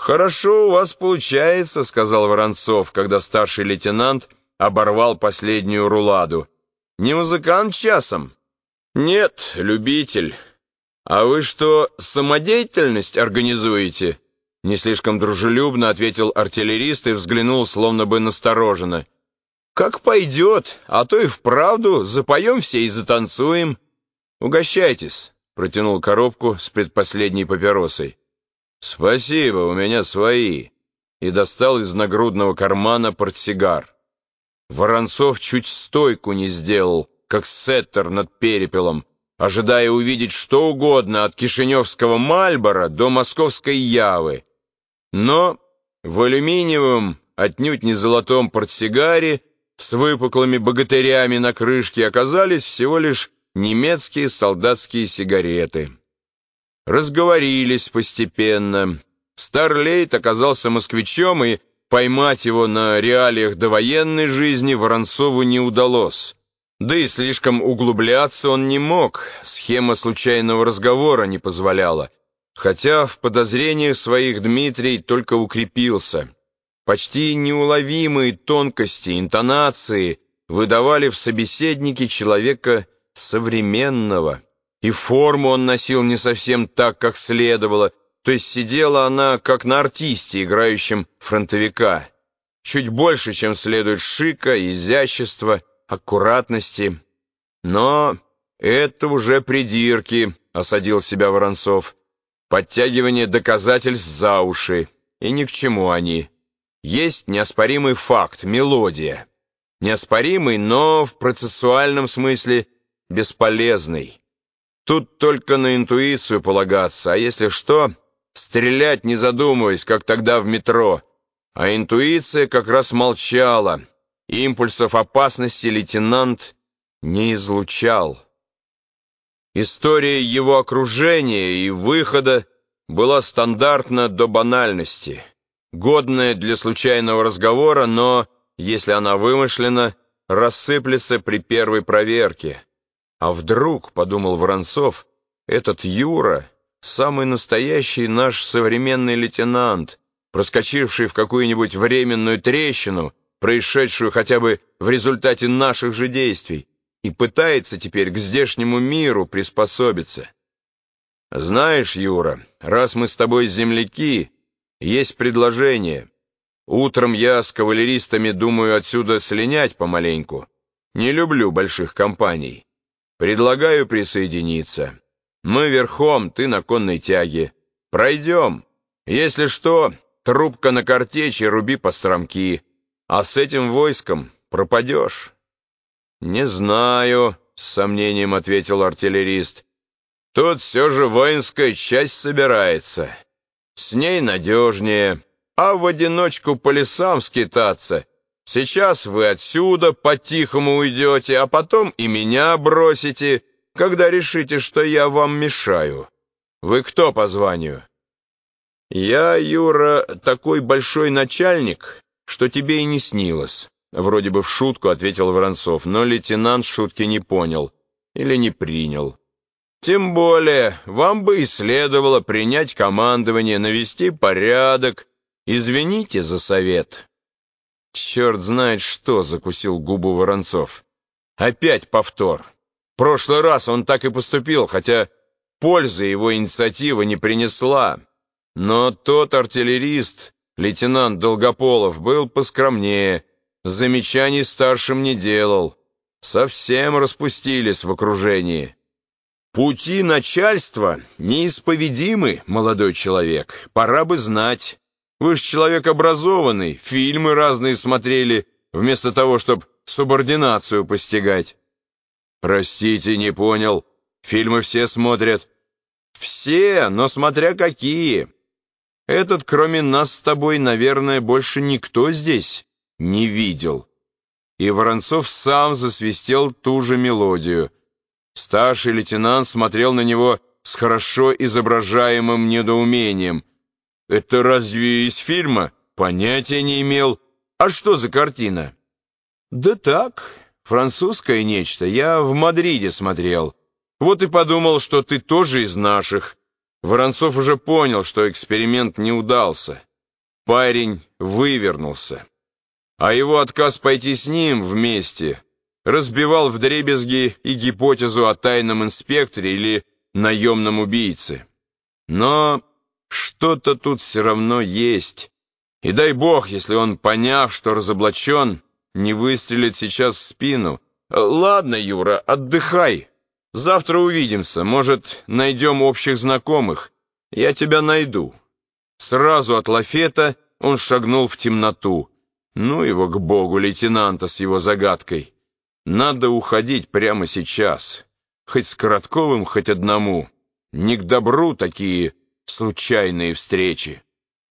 «Хорошо у вас получается», — сказал Воронцов, когда старший лейтенант оборвал последнюю руладу. «Не музыкант часом?» «Нет, любитель. А вы что, самодеятельность организуете?» Не слишком дружелюбно ответил артиллерист и взглянул словно бы настороженно. «Как пойдет, а то и вправду запоем все и затанцуем. Угощайтесь», — протянул коробку с предпоследней папиросой. «Спасибо, у меня свои», и достал из нагрудного кармана портсигар. Воронцов чуть стойку не сделал, как сеттер над перепелом, ожидая увидеть что угодно от кишиневского Мальбора до московской Явы. Но в алюминиевом, отнюдь не золотом портсигаре с выпуклыми богатырями на крышке оказались всего лишь немецкие солдатские сигареты. Разговорились постепенно. Старлейт оказался москвичом, и поймать его на реалиях довоенной жизни Воронцову не удалось. Да и слишком углубляться он не мог, схема случайного разговора не позволяла. Хотя в подозрениях своих Дмитрий только укрепился. Почти неуловимые тонкости, интонации выдавали в собеседнике человека современного. И форму он носил не совсем так, как следовало, то есть сидела она, как на артисте, играющем фронтовика. Чуть больше, чем следует шика, изящества, аккуратности. Но это уже придирки, осадил себя Воронцов. Подтягивание доказательств за уши. И ни к чему они. Есть неоспоримый факт, мелодия. Неоспоримый, но в процессуальном смысле бесполезный. Тут только на интуицию полагаться, а если что, стрелять не задумываясь, как тогда в метро. А интуиция как раз молчала. Импульсов опасности лейтенант не излучал. История его окружения и выхода была стандартна до банальности, годная для случайного разговора, но, если она вымышлена, рассыплется при первой проверке. А вдруг, — подумал Воронцов, — этот Юра — самый настоящий наш современный лейтенант, проскочивший в какую-нибудь временную трещину, происшедшую хотя бы в результате наших же действий, и пытается теперь к здешнему миру приспособиться. Знаешь, Юра, раз мы с тобой земляки, есть предложение. Утром я с кавалеристами думаю отсюда слинять помаленьку. Не люблю больших компаний. Предлагаю присоединиться. Мы верхом, ты на конной тяге. Пройдем. Если что, трубка на картечи, руби по стромки. А с этим войском пропадешь. «Не знаю», — с сомнением ответил артиллерист. «Тут все же воинская часть собирается. С ней надежнее. А в одиночку по лесам скитаться. Сейчас вы отсюда по-тихому уйдете, а потом и меня бросите, когда решите, что я вам мешаю. Вы кто по званию?» «Я, Юра, такой большой начальник, что тебе и не снилось». Вроде бы в шутку ответил Воронцов, но лейтенант шутки не понял или не принял. Тем более, вам бы и следовало принять командование, навести порядок. Извините за совет. Черт знает что, закусил губу Воронцов. Опять повтор. Прошлый раз он так и поступил, хотя пользы его инициатива не принесла. Но тот артиллерист, лейтенант Долгополов, был поскромнее, замечаний старшим не делал. Совсем распустились в окружении. Пути начальства неисповедимы, молодой человек, пора бы знать. Вы ж человек образованный, фильмы разные смотрели, вместо того, чтобы субординацию постигать. Простите, не понял. Фильмы все смотрят. Все, но смотря какие. Этот, кроме нас с тобой, наверное, больше никто здесь не видел. И Воронцов сам засвистел ту же мелодию. Старший лейтенант смотрел на него с хорошо изображаемым недоумением. «Это разве из фильма? Понятия не имел. А что за картина?» «Да так, французское нечто. Я в Мадриде смотрел. Вот и подумал, что ты тоже из наших». Воронцов уже понял, что эксперимент не удался. парень вывернулся. А его отказ пойти с ним вместе разбивал вдребезги и гипотезу о тайном инспекторе или наемном убийце. Но что-то тут все равно есть. И дай бог, если он, поняв, что разоблачен, не выстрелит сейчас в спину. Ладно, Юра, отдыхай. Завтра увидимся. Может, найдем общих знакомых. Я тебя найду. Сразу от лафета он шагнул в темноту. Ну его к богу, лейтенанта с его загадкой. Надо уходить прямо сейчас. Хоть с Коротковым, хоть одному. Не к добру такие случайные встречи.